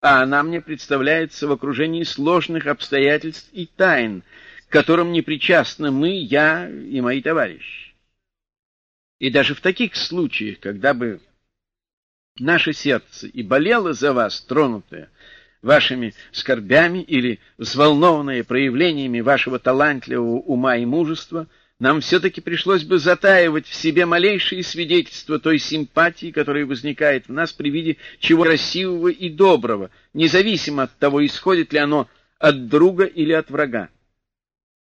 а она мне представляется в окружении сложных обстоятельств и тайн, к которым не причастны мы, я и мои товарищи. И даже в таких случаях, когда бы наше сердце и болело за вас, тронутое вашими скорбями или взволнованное проявлениями вашего талантливого ума и мужества, нам все-таки пришлось бы затаивать в себе малейшие свидетельства той симпатии, которая возникает в нас при виде чего красивого и доброго, независимо от того, исходит ли оно от друга или от врага.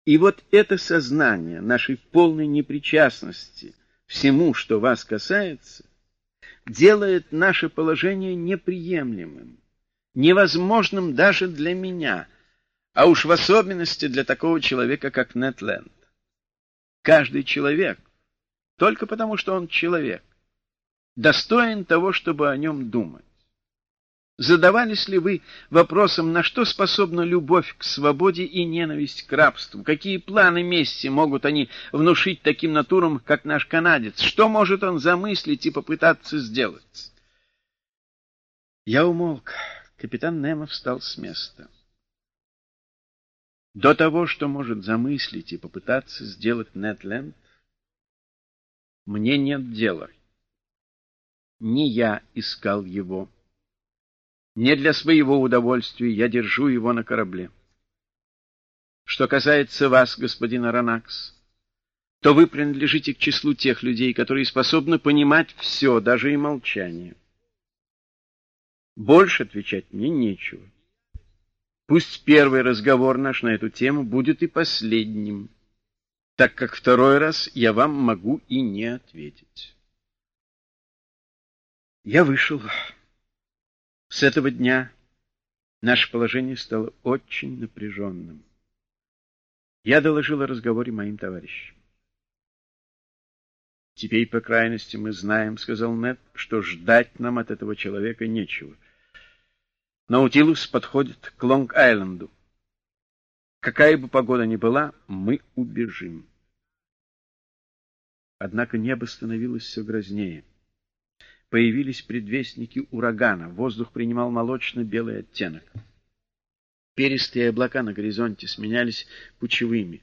И вот это сознание нашей полной непричастности всему, что вас касается, делает наше положение неприемлемым, невозможным даже для меня, а уж в особенности для такого человека, как Нетленд. Каждый человек, только потому что он человек, достоин того, чтобы о нем думать. Задавались ли вы вопросом, на что способна любовь к свободе и ненависть к рабству? Какие планы мести могут они внушить таким натурам, как наш канадец? Что может он замыслить и попытаться сделать? Я умолк. Капитан Немо встал с места. До того, что может замыслить и попытаться сделать Нетленд, мне нет дела. Не я искал его. Не для своего удовольствия я держу его на корабле. Что касается вас, господин Аронакс, то вы принадлежите к числу тех людей, которые способны понимать все, даже и молчание. Больше отвечать мне нечего. Пусть первый разговор наш на эту тему будет и последним, так как второй раз я вам могу и не ответить. Я вышел. С этого дня наше положение стало очень напряженным. Я доложил о разговоре моим товарищам. «Теперь, по крайности, мы знаем, — сказал Нед, — что ждать нам от этого человека нечего. Наутилус подходит к Лонг-Айленду. Какая бы погода ни была, мы убежим». Однако небо становилось все грознее появились предвестники урагана. Воздух принимал молочно-белый оттенок. Перистые облака на горизонте сменялись кучевыми.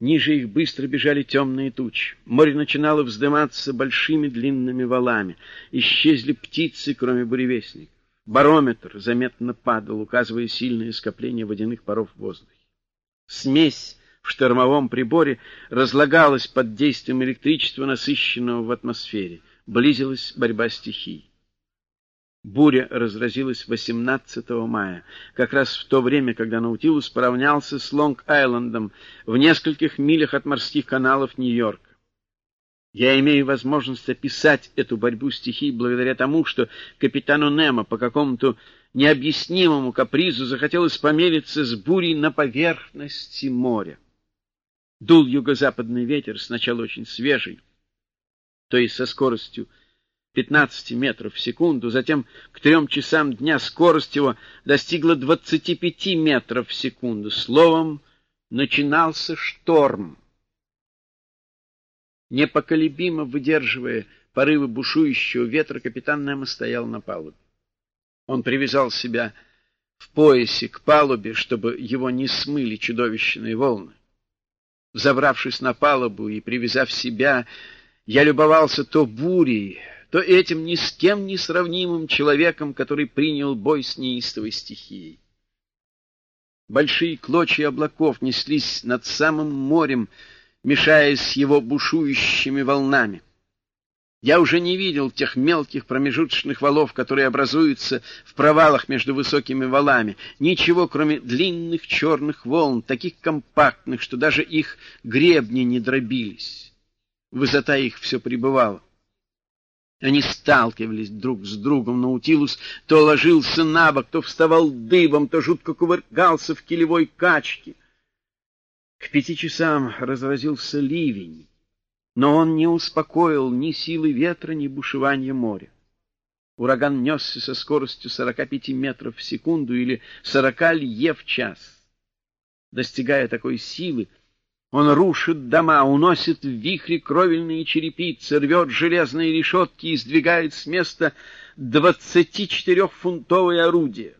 Ниже их быстро бежали темные тучи. Море начинало вздыматься большими длинными валами. Исчезли птицы, кроме буревестников. Барометр заметно падал, указывая сильное скопление водяных паров в воздухе. Смесь в штормовом приборе разлагалась под действием электричества, насыщенного в атмосфере близилась борьба стихий. Буря разразилась 18 мая, как раз в то время, когда Наутилус поравнялся с Лонг-Айлендом в нескольких милях от морских каналов Нью-Йорка. Я имею возможность описать эту борьбу стихий благодаря тому, что капитану Немо по какому-то необъяснимому капризу захотелось помериться с бурей на поверхности моря. Дул юго-западный ветер, сначала очень свежий, то есть со скоростью 15 метров в секунду, затем к трем часам дня скорость его достигла 25 метров в секунду. Словом, начинался шторм. Непоколебимо выдерживая порывы бушующего ветра, капитан Немо стоял на палубе. Он привязал себя в поясе к палубе, чтобы его не смыли чудовищные волны. Забравшись на палубу и привязав себя, я любовался то бурей, то этим ни с кем не сравнимым человеком, который принял бой с неистовой стихией. Большие клочья облаков неслись над самым морем, мешаясь с его бушующими волнами. Я уже не видел тех мелких промежуточных валов, которые образуются в провалах между высокими валами. Ничего, кроме длинных черных волн, таких компактных, что даже их гребни не дробились. Высота их все пребывала. Они сталкивались друг с другом. Наутилус то ложился на бок, то вставал дыбом, то жутко кувыркался в килевой качке. К пяти часам разразился ливень, но он не успокоил ни силы ветра, ни бушевания моря. Ураган несся со скоростью 45 метров в секунду или 40 лье в час. Достигая такой силы, Он рушит дома, уносит в вихре кровельные черепицы, рвет железные решетки и сдвигает с места 24-фунтовые орудия.